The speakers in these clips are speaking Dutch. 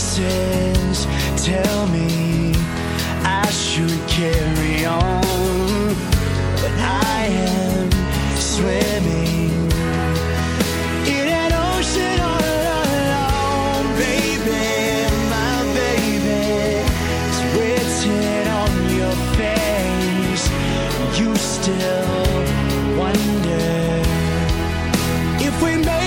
voices tell me I should carry on, but I am swimming in an ocean all alone, baby. My baby, is written on your face. You still wonder if we know.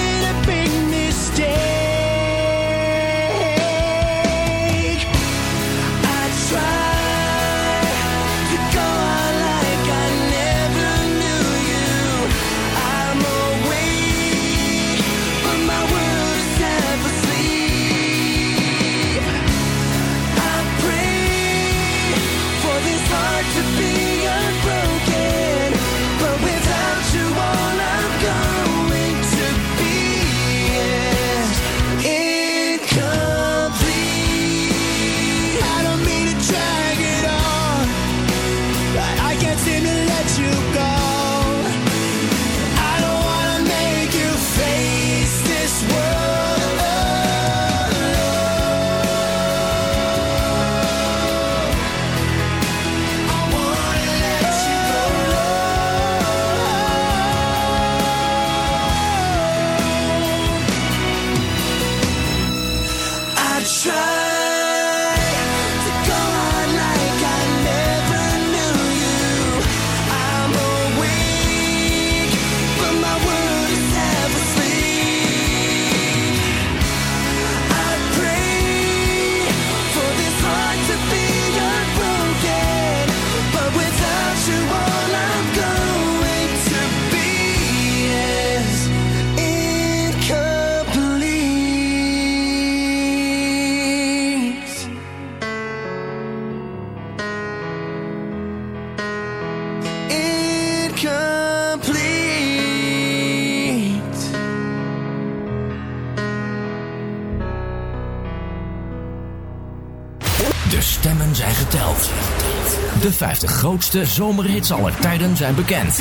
50 grootste zomerhits aller tijden zijn bekend.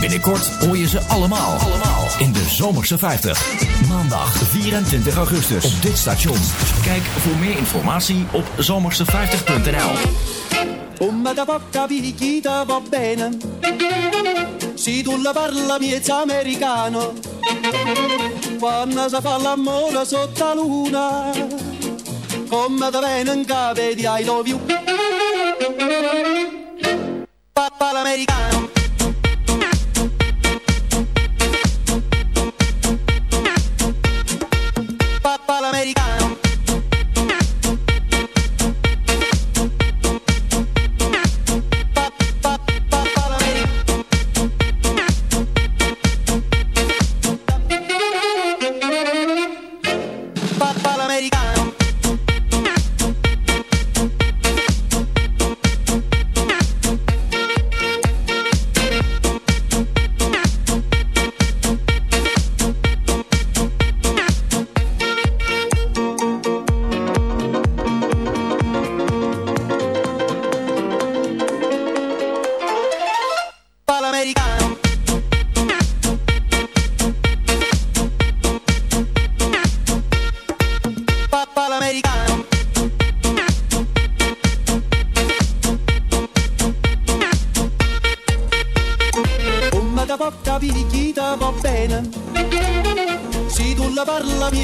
Binnenkort hoor je ze allemaal, allemaal in de Zomerse 50. Maandag 24 augustus op dit station. Kijk voor meer informatie op zomerse50.nl. La love.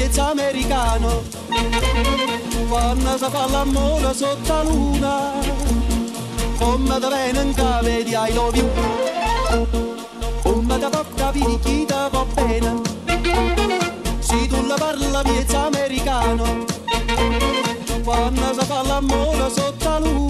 salvezza americano. Quando si fa l'amore sotto la luna come da venga vedi I love you. Come da bocca vedi chi ti va bene se tu la parla viezza americano. Quando si fa l'amore sotto la luna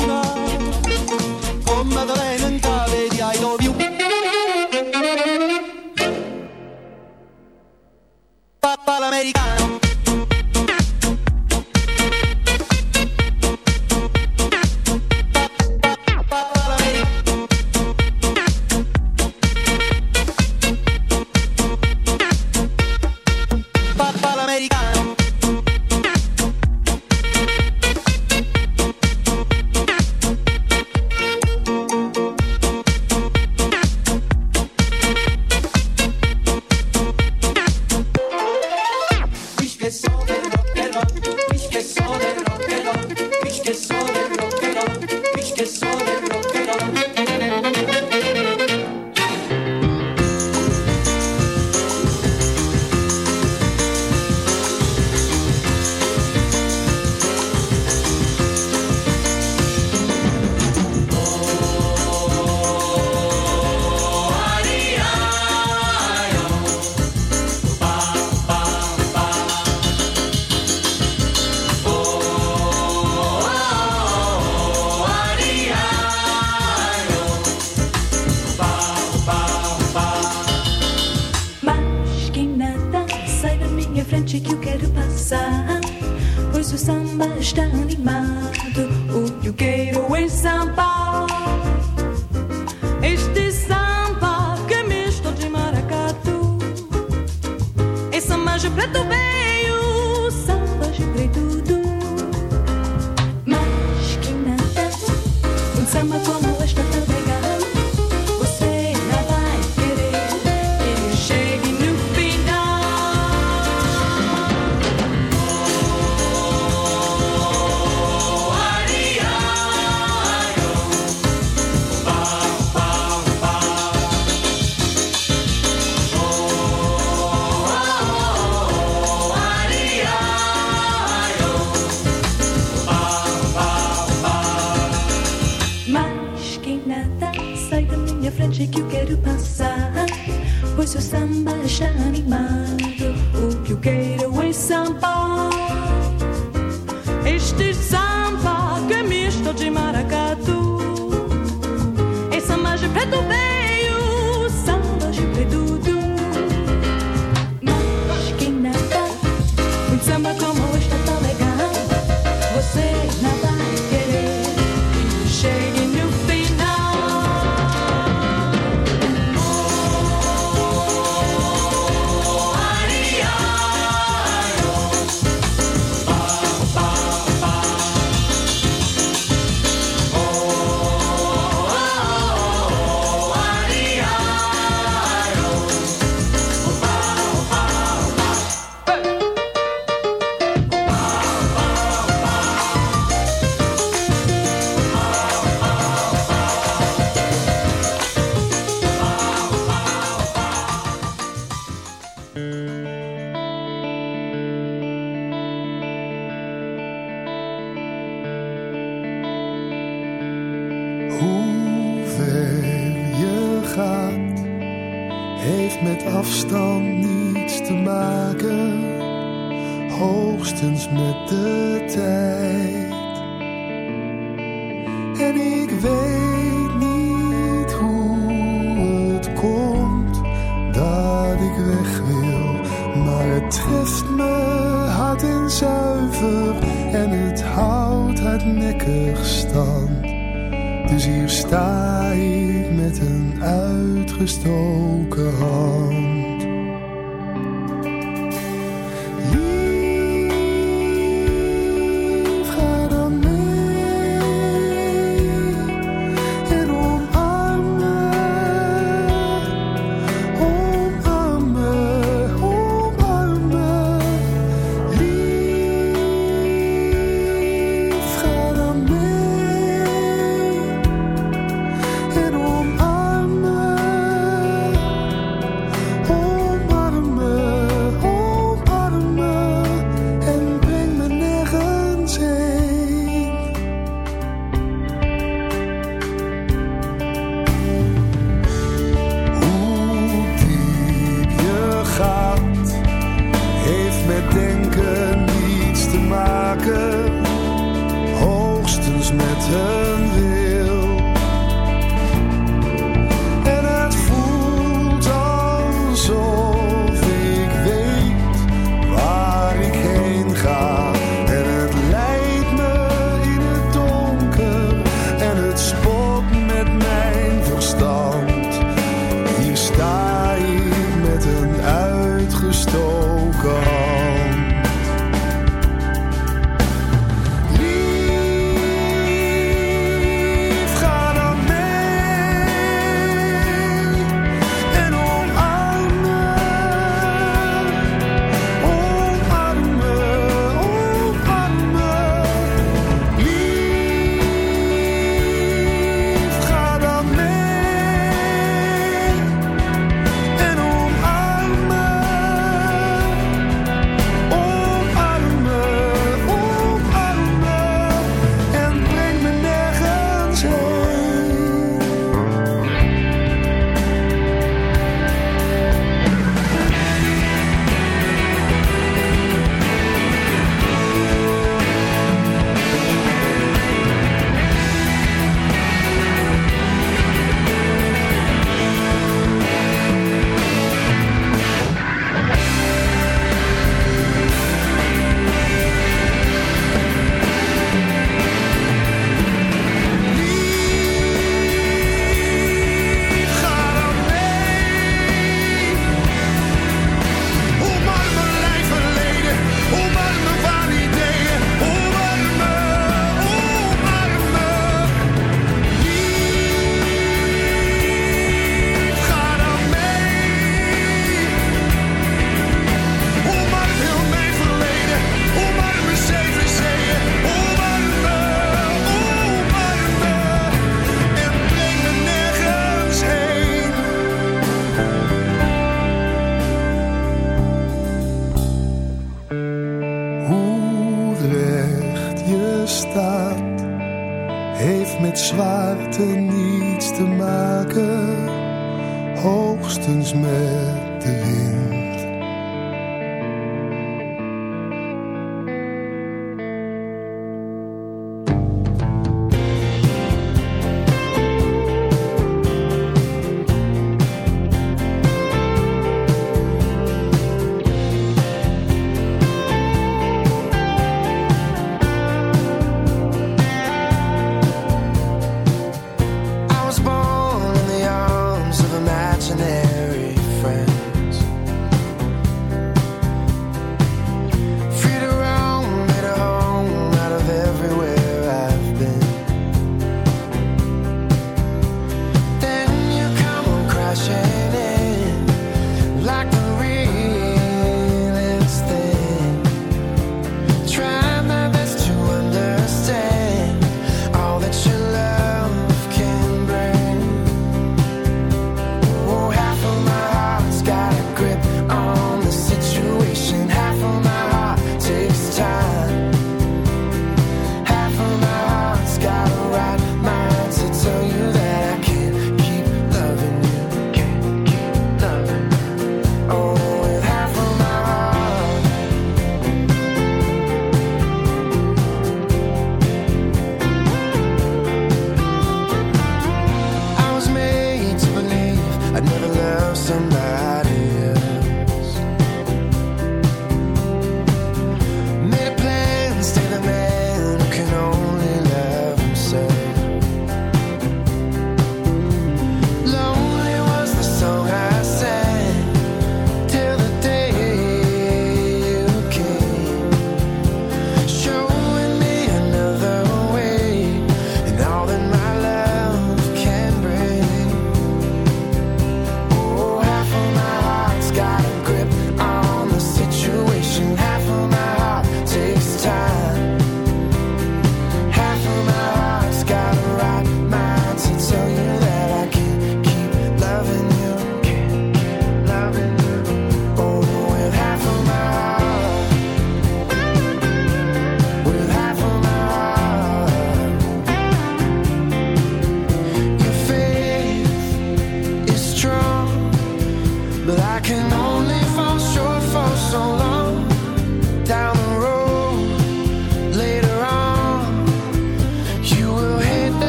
samba está Oh, you Yuqueiro away, samba.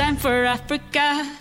time for Africa.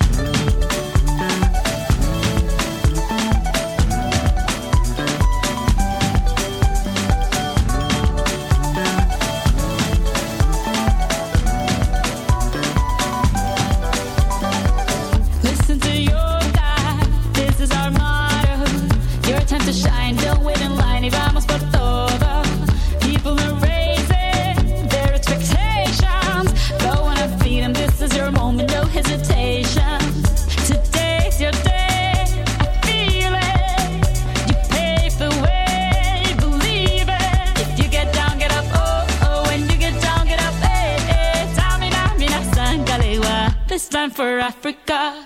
Africa.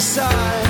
Inside.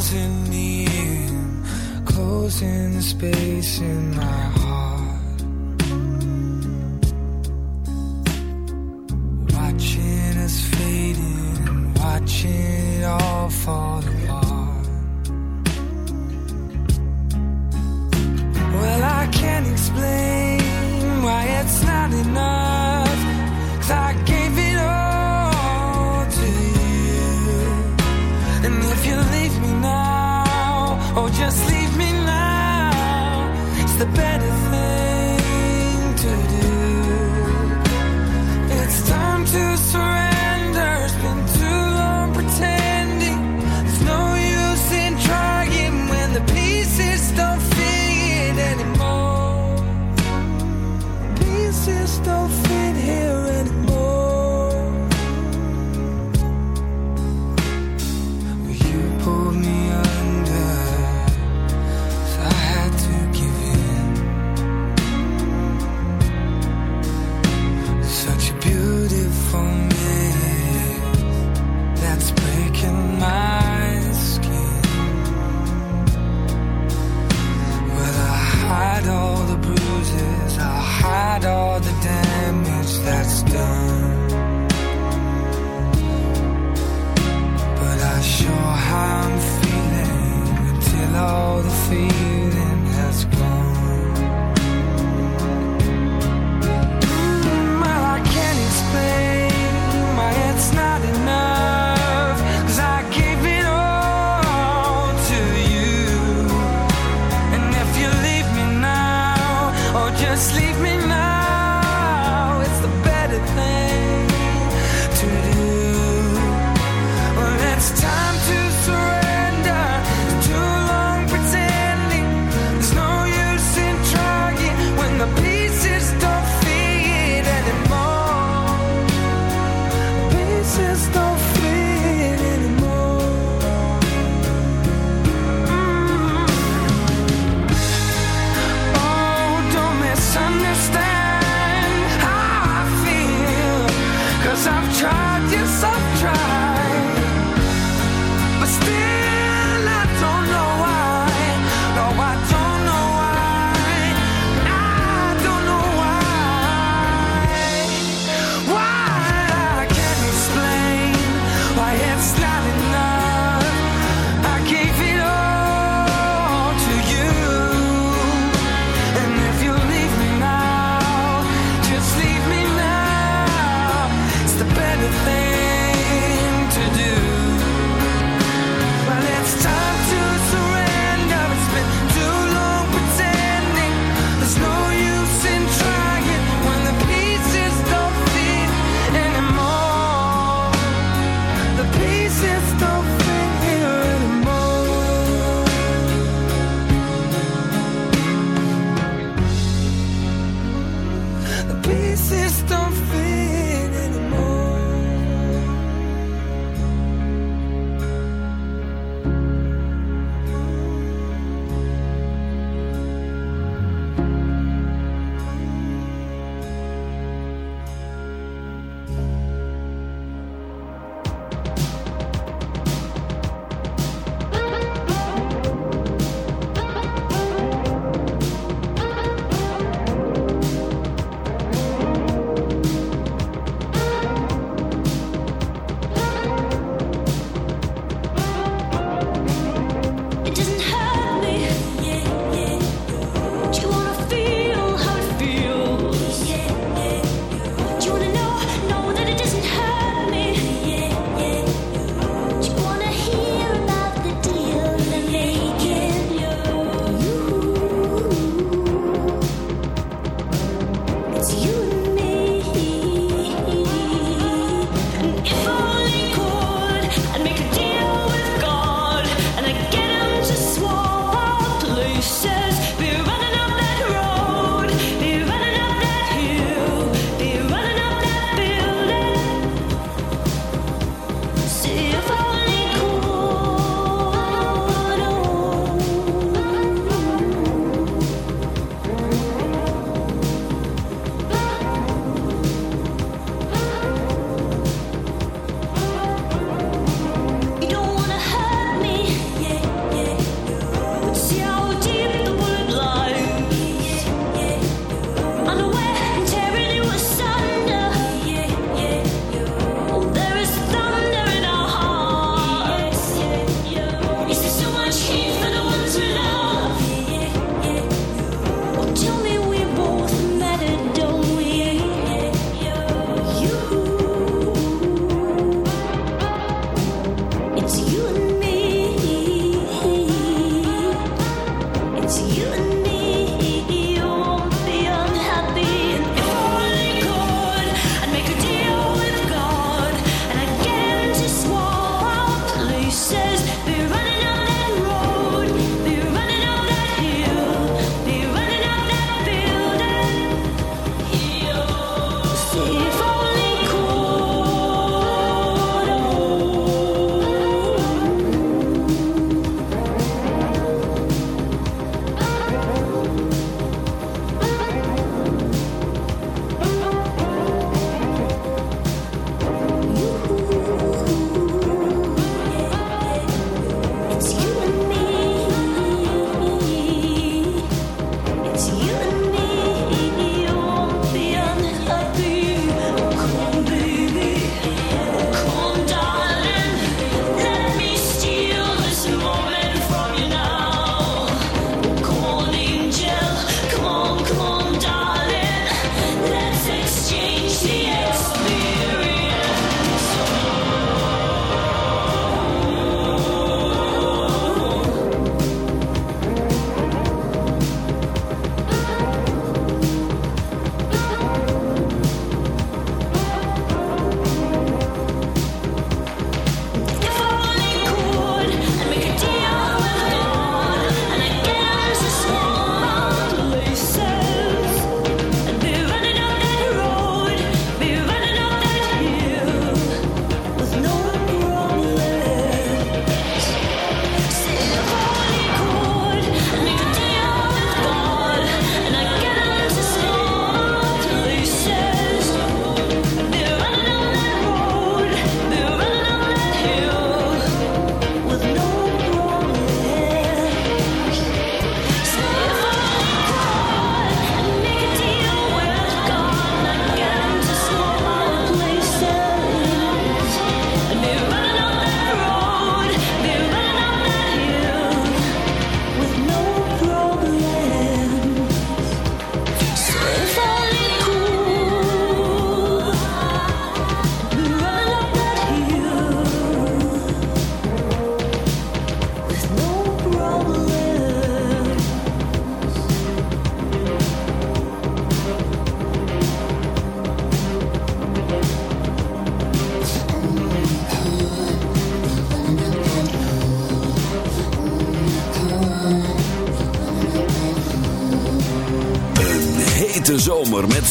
Closing me in, closing the space in my heart. Leave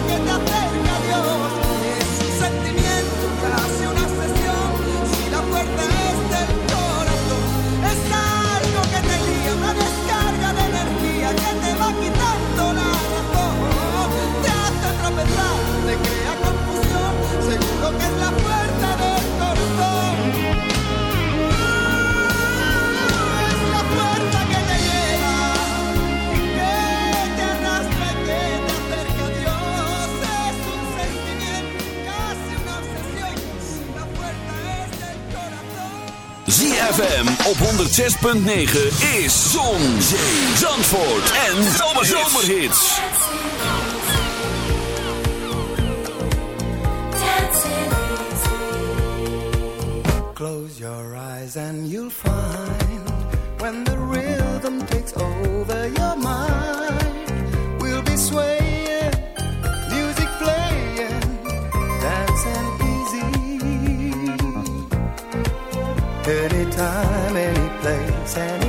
que te arrastra op 106.9 is Zon, Zee, Zandvoort en Zomerhits. Close your eyes and you'll find when the sand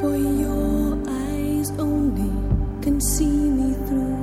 For your eyes only can see me through.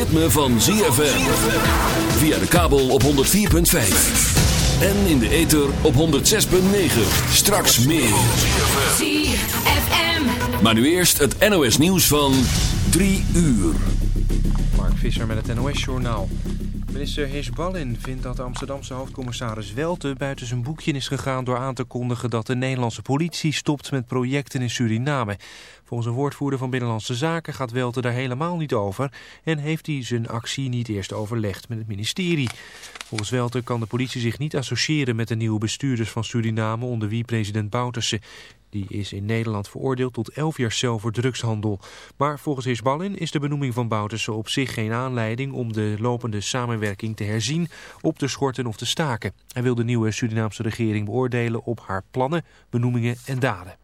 ritme van ZFM. Via de kabel op 104.5. En in de ether op 106.9. Straks meer. ZFM. Maar nu eerst het NOS nieuws van 3 uur. Mark Visser met het NOS Journaal. Minister Heesballin vindt dat de Amsterdamse hoofdcommissaris Welte buiten zijn boekje is gegaan door aan te kondigen dat de Nederlandse politie stopt met projecten in Suriname. Volgens een woordvoerder van Binnenlandse Zaken gaat Welte daar helemaal niet over en heeft hij zijn actie niet eerst overlegd met het ministerie. Volgens Welte kan de politie zich niet associëren met de nieuwe bestuurders van Suriname onder wie president Bouterse. Die is in Nederland veroordeeld tot 11 jaar cel voor drugshandel. Maar volgens Heersballin is de benoeming van Bouterse op zich geen aanleiding om de lopende samenwerking te herzien, op te schorten of te staken. Hij wil de nieuwe Surinaamse regering beoordelen op haar plannen, benoemingen en daden.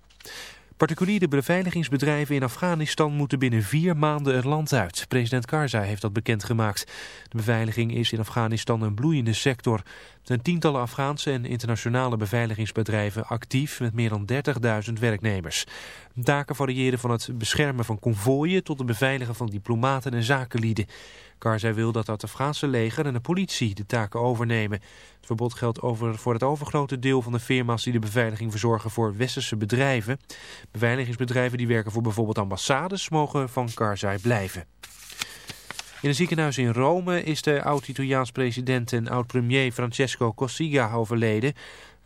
Particuliere beveiligingsbedrijven in Afghanistan moeten binnen vier maanden het land uit. President Karzai heeft dat bekendgemaakt. De beveiliging is in Afghanistan een bloeiende sector. Er zijn tientallen Afghaanse en internationale beveiligingsbedrijven actief met meer dan 30.000 werknemers. Taken variëren van het beschermen van konvooien tot het beveiligen van diplomaten en zakenlieden. Karzai wil dat het Afghaanse leger en de politie de taken overnemen. Het verbod geldt over, voor het overgrote deel van de firma's die de beveiliging verzorgen voor westerse bedrijven. Beveiligingsbedrijven die werken voor bijvoorbeeld ambassades mogen van Karzai blijven. In een ziekenhuis in Rome is de oud-Italiaans president en oud-premier Francesco Cossiga overleden.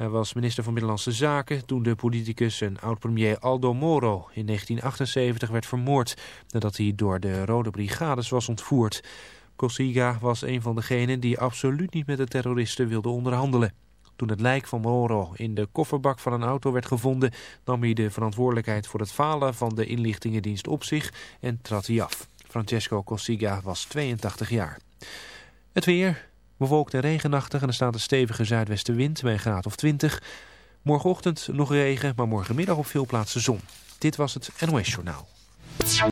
Hij was minister van Binnenlandse Zaken toen de politicus en oud-premier Aldo Moro in 1978 werd vermoord nadat hij door de Rode Brigades was ontvoerd. Cossiga was een van degenen die absoluut niet met de terroristen wilde onderhandelen. Toen het lijk van Moro in de kofferbak van een auto werd gevonden, nam hij de verantwoordelijkheid voor het falen van de inlichtingendienst op zich en trad hij af. Francesco Cossiga was 82 jaar. Het weer, bewolkt en regenachtig en er staat een stevige zuidwestenwind bij een graad of 20. Morgenochtend nog regen, maar morgenmiddag op veel plaatsen zon. Dit was het NOS Journaal.